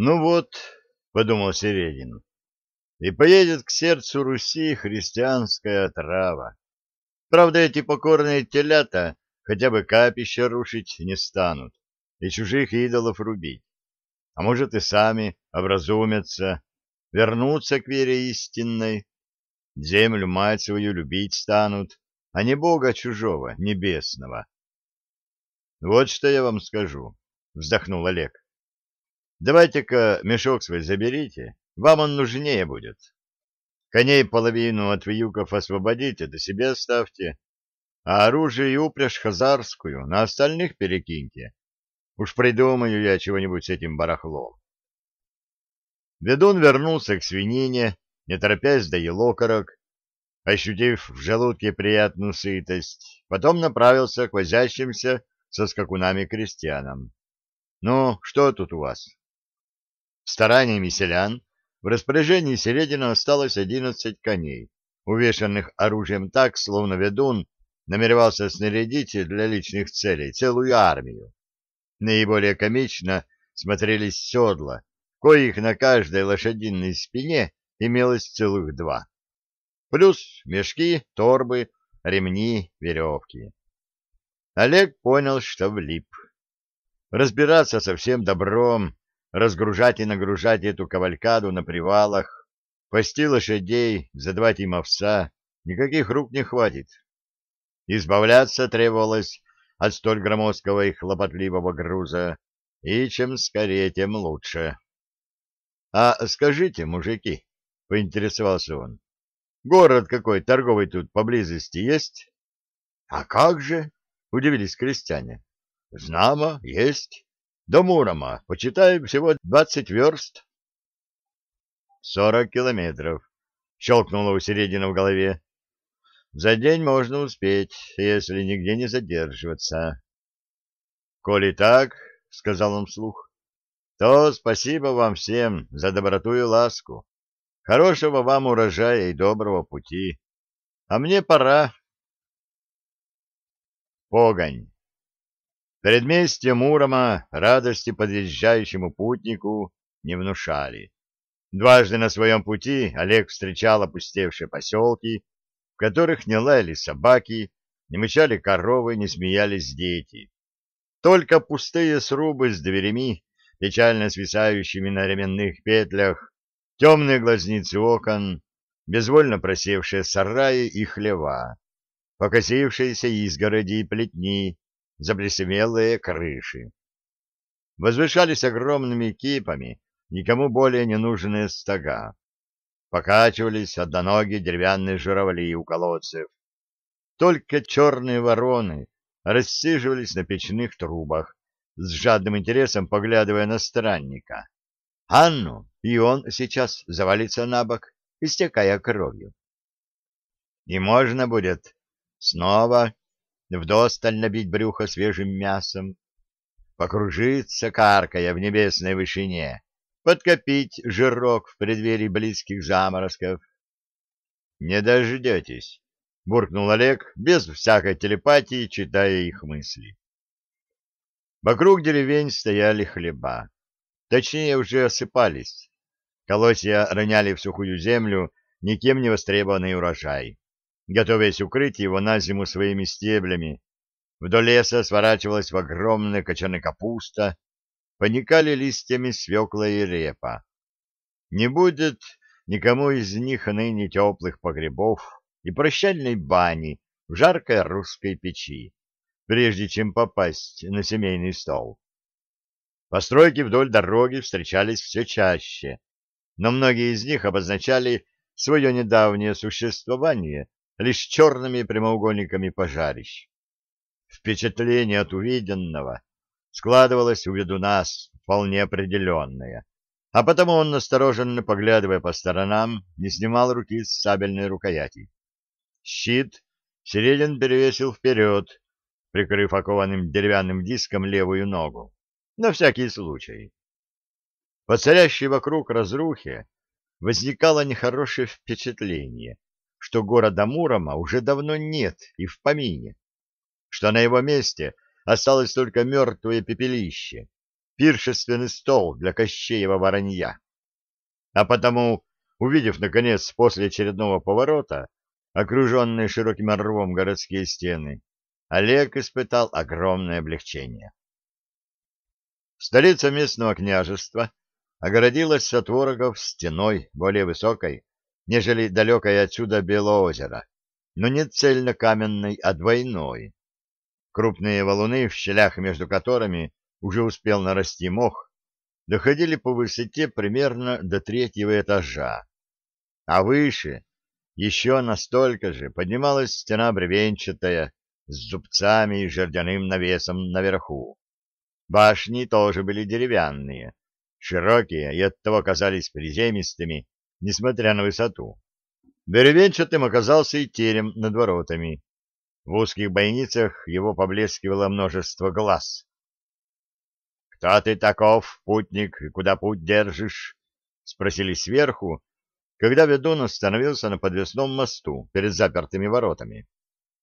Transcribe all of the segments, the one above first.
Ну вот, — подумал Середин, — и поедет к сердцу Руси христианская трава. Правда, эти покорные телята хотя бы капища рушить не станут и чужих идолов рубить. А может, и сами образумятся, вернутся к вере истинной, землю мать свою любить станут, а не Бога чужого, небесного. Вот что я вам скажу, — вздохнул Олег. Давайте-ка мешок свой заберите, вам он нужнее будет. Коней половину от вьюков освободите, до себе оставьте, а оружие и упряжь хазарскую на остальных перекиньте. Уж придумаю я чего-нибудь с этим барахлом. Ведун вернулся к свинине, не торопясь доел окорок, ощутив в желудке приятную сытость, потом направился к возящимся со скакунами крестьянам. — Ну, что тут у вас? Стараниями селян в распоряжении Середина осталось одиннадцать коней, увешанных оружием так, словно ведун намеревался снарядить для личных целей целую армию. Наиболее комично смотрелись седла, коих на каждой лошадиной спине имелось целых два. Плюс мешки, торбы, ремни, веревки. Олег понял, что влип. Разбираться со всем добром разгружать и нагружать эту кавалькаду на привалах, пасти лошадей, задавать им овса, никаких рук не хватит. Избавляться требовалось от столь громоздкого и хлопотливого груза, и чем скорее, тем лучше. — А скажите, мужики, — поинтересовался он, — город какой торговый тут поблизости есть? — А как же? — удивились крестьяне. — Знамо, есть. До Мурома, почитай, всего двадцать верст. Сорок километров, щелкнуло у середины в голове. За день можно успеть, если нигде не задерживаться. Коли так, — сказал он вслух, — то спасибо вам всем за доброту и ласку. Хорошего вам урожая и доброго пути. А мне пора. Погонь. Предместье Мурома радости подъезжающему путнику не внушали. Дважды на своем пути Олег встречал опустевшие поселки, в которых не лаяли собаки, не мычали коровы, не смеялись дети. Только пустые срубы с дверями, печально свисающими на ременных петлях, темные глазницы окон, безвольно просевшие сараи и хлева, покосившиеся изгороди и плетни, заблесемелые крыши. Возвышались огромными кипами никому более не нужные стога. Покачивались одноногие деревянные журавли у колодцев. Только черные вороны рассиживались на печных трубах, с жадным интересом поглядывая на странника. Анну, и он сейчас завалится на бок, истекая кровью. И можно будет снова вдосталь набить брюхо свежим мясом, покружиться, каркая в небесной вышине, подкопить жирок в преддверии близких заморозков. — Не дождетесь, — буркнул Олег, без всякой телепатии, читая их мысли. Вокруг деревень стояли хлеба. Точнее, уже осыпались. Колосья роняли в сухую землю никем не востребованный урожай готовясь укрыть его на зиму своими стеблями. Вдоль леса сворачивалась в огромные кочаны капуста, поникали листьями свекла и репа. Не будет никому из них ныне теплых погребов и прощальной бани в жаркой русской печи, прежде чем попасть на семейный стол. Постройки вдоль дороги встречались все чаще, но многие из них обозначали свое недавнее существование лишь черными прямоугольниками пожарищ. Впечатление от увиденного складывалось у ведуна вполне определенное, а потому он, настороженно поглядывая по сторонам, не снимал руки с сабельной рукояти. Щит Середин перевесил вперед, прикрыв окованным деревянным диском левую ногу, на всякий случай. По царящей вокруг разрухе возникало нехорошее впечатление, что города Мурома уже давно нет и в помине, что на его месте осталось только мертвое пепелище, пиршественный стол для Кощеева воронья. А потому, увидев, наконец, после очередного поворота, окруженные широким рвом городские стены, Олег испытал огромное облегчение. Столица местного княжества огородилась от ворогов стеной более высокой, нежели далекое отсюда Белоозеро, но не цельно-каменной, а двойной. Крупные валуны, в щелях между которыми уже успел нарасти мох, доходили по высоте примерно до третьего этажа, а выше еще настолько же поднималась стена бревенчатая с зубцами и жердяным навесом наверху. Башни тоже были деревянные, широкие и оттого казались приземистыми, несмотря на высоту. Деревенчатым оказался и терем над воротами. В узких бойницах его поблескивало множество глаз. — Кто ты таков, путник, и куда путь держишь? — спросили сверху, когда ведун остановился на подвесном мосту перед запертыми воротами.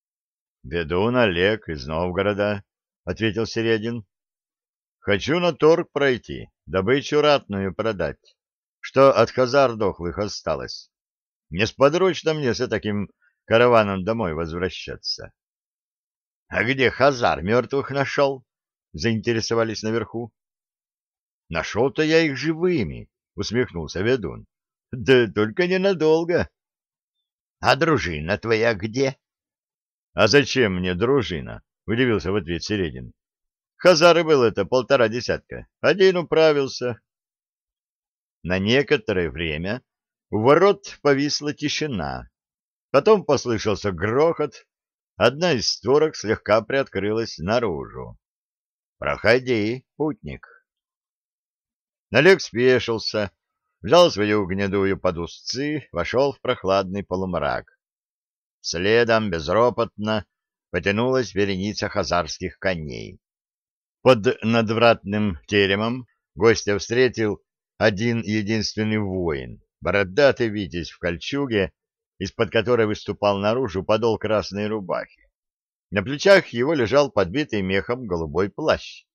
— Ведун Олег из Новгорода, — ответил Середин. — Хочу на торг пройти, добычу ратную продать. Что от хазар дохлых осталось? Несподручно мне с таким караваном домой возвращаться. — А где хазар мертвых нашел? — заинтересовались наверху. — Нашел-то я их живыми, — усмехнулся ведун. — Да только ненадолго. — А дружина твоя где? — А зачем мне дружина? — удивился в ответ Середин. — Хазары было это полтора десятка. Один управился. На некоторое время у ворот повисла тишина. Потом послышался грохот. Одна из створок слегка приоткрылась наружу. «Проходи, путник». Налег спешился, взял свою гнедую под узцы, вошел в прохладный полумрак. Следом, безропотно, потянулась вереница хазарских коней. Под надвратным теремом гостя встретил один единственный воин, бородатый витязь в кольчуге, из-под которой выступал наружу подол красной рубахи. На плечах его лежал подбитый мехом голубой плащ.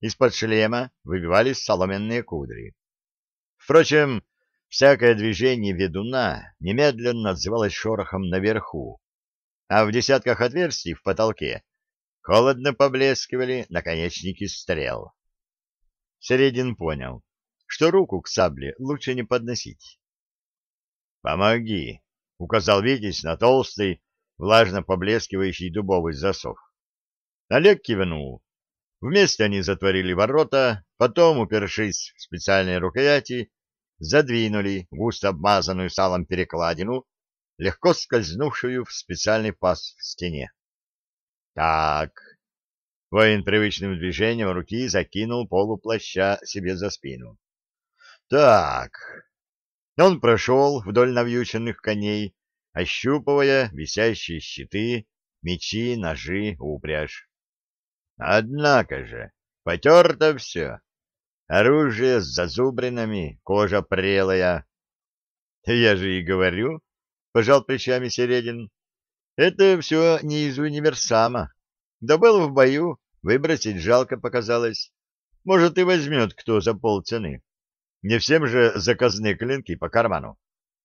Из-под шлема выбивались соломенные кудри. Впрочем, всякое движение ведуна немедленно отзывалось шорохом наверху, а в десятках отверстий в потолке холодно поблескивали наконечники стрел. Середин понял, что руку к сабле лучше не подносить. «Помоги!» — указал Витязь на толстый, влажно поблескивающий дубовый засов. Олег кивнул. Вместе они затворили ворота, потом, упершись в специальные рукояти, задвинули густо обмазанную салом перекладину, легко скользнувшую в специальный паз в стене. «Так...» Воин привычным движением руки закинул полуплаща себе за спину. Так. Он прошел вдоль навьюченных коней, ощупывая висящие щиты, мечи, ножи, упряжь. Однако же, потерто все. Оружие с зазубринами, кожа прелая. Я же и говорю, — пожал плечами Середин, — это все не из универсама. Да был в бою, выбросить жалко показалось. Может, и возьмет кто за полцены. Не всем же заказные клинки по карману.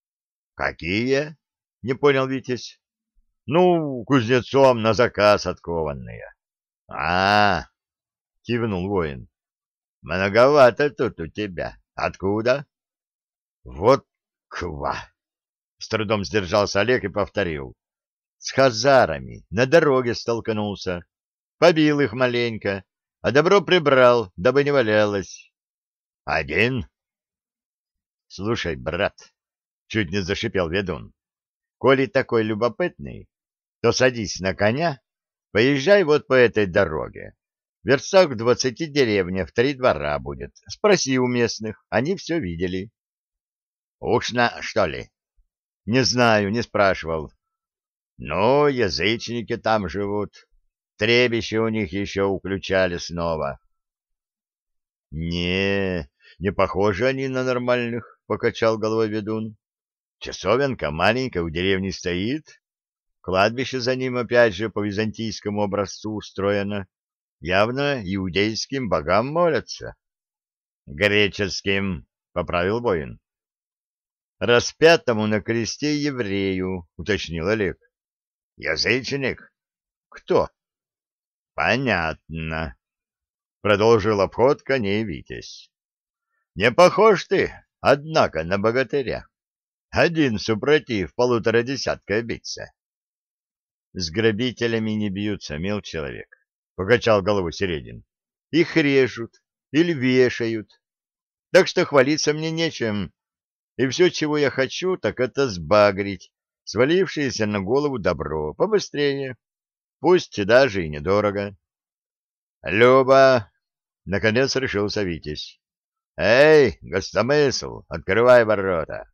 — Какие? — не понял Витязь. — Ну, кузнецом на заказ откованные. — А, — кивнул воин. — Многовато тут у тебя. Откуда? — Вот ква! — с трудом сдержался Олег и повторил. — С хазарами на дороге столкнулся. Побил их маленько, а добро прибрал, дабы не валялось. — Один? — Слушай, брат, — чуть не зашипел ведун, — коли такой любопытный, то садись на коня, поезжай вот по этой дороге. Верстак в двадцати деревнях, три двора будет. Спроси у местных, они все видели. — Ушно, что ли? — Не знаю, не спрашивал. — Ну, язычники там живут. Требище у них еще уключали снова. — Не, не похожи они на нормальных покачал головой ведун. Часовенка маленькая у деревни стоит. Кладбище за ним опять же по византийскому образцу устроено. Явно иудейским богам молятся. Греческим, — поправил воин. Распятому на кресте еврею, — уточнил Олег. Язычник? Кто? Понятно. Продолжил обход коней Витязь. Не похож ты, однако, на богатыря. Один супротив полутора десятка биться. С грабителями не бьются, мил человек, — покачал голову Середин. Их режут или вешают. Так что хвалиться мне нечем. И все, чего я хочу, так это сбагрить свалившееся на голову добро побыстрее, пусть даже и недорого. — Люба! — наконец решился Витязь. — Эй, гостомысл, открывай ворота!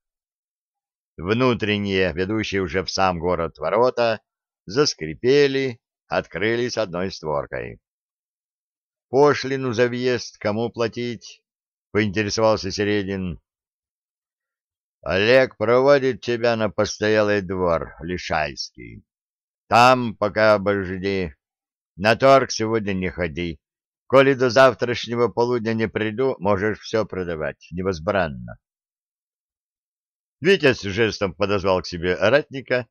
Внутренние, ведущие уже в сам город ворота, заскрипели, открылись одной створкой. — Пошлину за въезд кому платить? — поинтересовался Середин. Олег проводит тебя на постоялый двор, Лишайский. Там пока обожди. На торг сегодня не ходи. Коли до завтрашнего полудня не приду, можешь все продавать, невозбранно. Витязь жестом подозвал к себе ратника,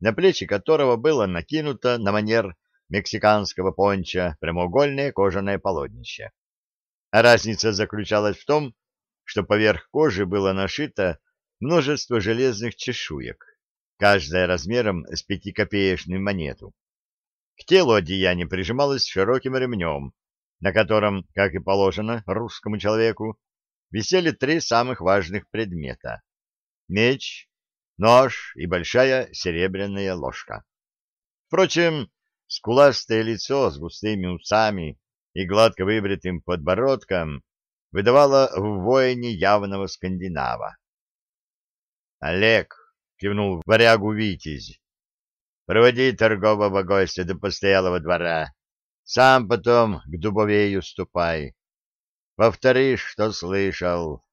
на плечи которого было накинуто на манер мексиканского понча прямоугольное кожаное полотнище. разница заключалась в том, что поверх кожи было нашито множество железных чешуек, каждая размером с пятикопеечную монету. К телу одеяние прижималось широким ремнем, на котором, как и положено русскому человеку, висели три самых важных предмета — меч, нож и большая серебряная ложка. Впрочем, скуластое лицо с густыми усами и гладко выбритым подбородком выдавало в воине явного скандинава. Олег, кивнул варягу Витязь, проводи торгового гостя до постоялого двора. Сам потом к дубовею ступай. Повтори, что слышал.